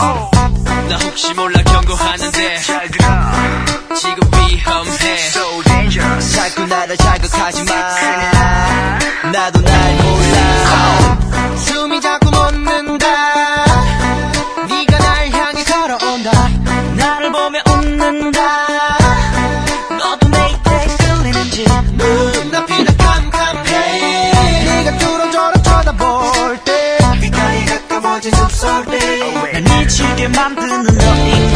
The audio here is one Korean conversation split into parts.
어, 나 혹시 몰라 경고하는데 잘 들어 지금 위험해. So 나를 자극하지 마. 나도 날 몰라. Oh. 숨이 자꾸 멎는다. 네가 날 향해 걸어온다. 나를 보며 웃는다. I'm just Manten nothing.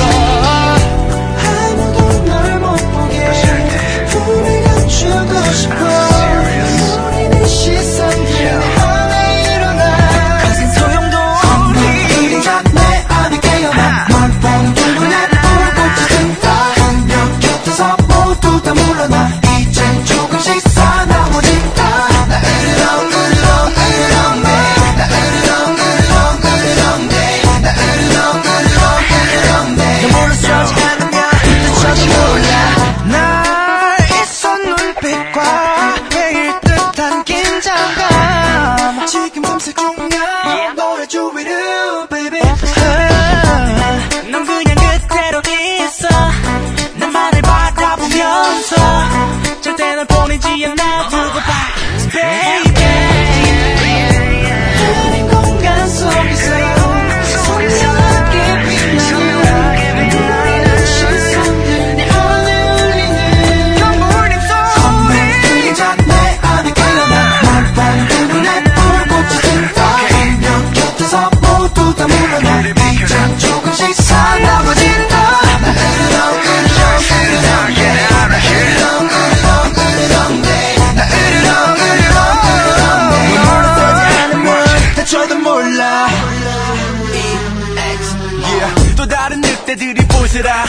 부스라.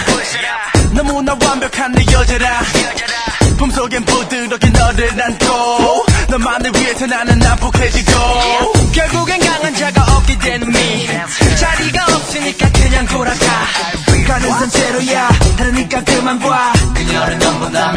너무나 완벽한 내 여자라. 품속엔 부드럽게 너를 안고 너만을 위해서 나는 난폭해지고 결국엔 강한 자가 없게 되는 미. 자리가 없으니까 그냥 돌아가. 가는 선제로야. 다르니까 그만 봐. 그녀를 너무나